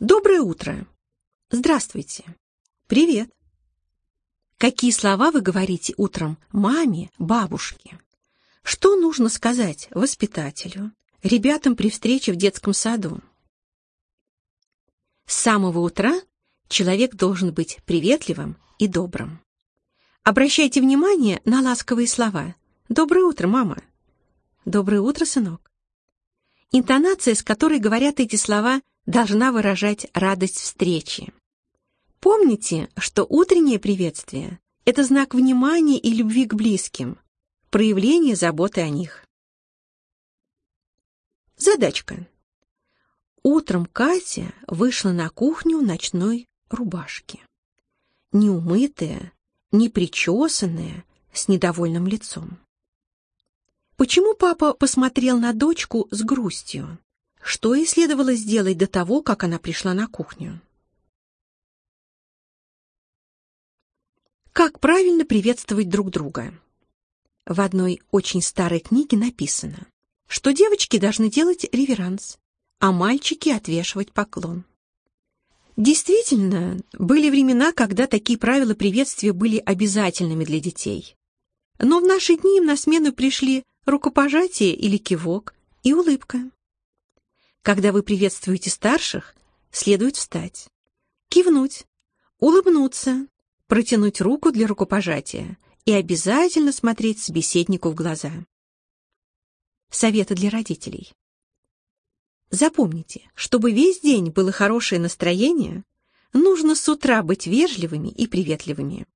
Доброе утро. Здравствуйте. Привет. Какие слова вы говорите утром маме, бабушке? Что нужно сказать воспитателю, ребятам при встрече в детском саду? С самого утра человек должен быть приветливым и добрым. Обращайте внимание на ласковые слова. «Доброе утро, мама!» «Доброе утро, сынок!» Интонация, с которой говорят эти слова, должна выражать радость встречи. Помните, что утреннее приветствие — это знак внимания и любви к близким, проявление заботы о них. Задачка. Утром Катя вышла на кухню ночной рубашке. Неумытая, непричесанная, с недовольным лицом. Почему папа посмотрел на дочку с грустью? Что ей следовало сделать до того, как она пришла на кухню? Как правильно приветствовать друг друга? В одной очень старой книге написано, что девочки должны делать реверанс, а мальчики отвешивать поклон. Действительно, были времена, когда такие правила приветствия были обязательными для детей. Но в наши дни им на смену пришли рукопожатие или кивок и улыбка. Когда вы приветствуете старших, следует встать, кивнуть, улыбнуться, протянуть руку для рукопожатия и обязательно смотреть собеседнику в глаза. Советы для родителей. Запомните, чтобы весь день было хорошее настроение, нужно с утра быть вежливыми и приветливыми.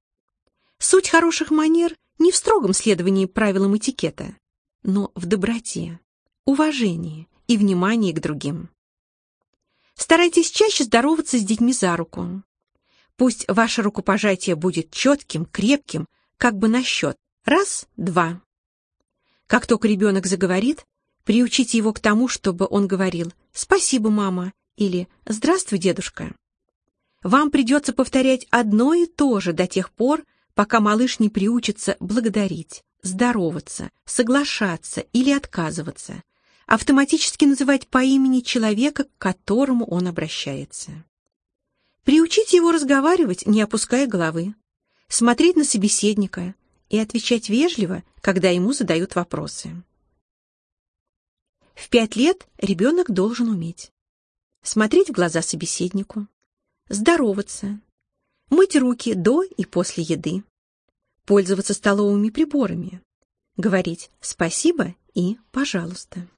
Суть хороших манер не в строгом следовании правилам этикета, но в доброте, уважении и внимании к другим. Старайтесь чаще здороваться с детьми за руку. Пусть ваше рукопожатие будет четким, крепким, как бы на счет. Раз, два. Как только ребенок заговорит, приучите его к тому, чтобы он говорил «Спасибо, мама» или «Здравствуй, дедушка». Вам придется повторять одно и то же до тех пор, пока малыш не приучится благодарить, здороваться, соглашаться или отказываться, автоматически называть по имени человека, к которому он обращается. Приучите его разговаривать, не опуская головы, смотреть на собеседника и отвечать вежливо, когда ему задают вопросы. В пять лет ребенок должен уметь смотреть в глаза собеседнику, здороваться, мыть руки до и после еды, пользоваться столовыми приборами, говорить «спасибо» и «пожалуйста».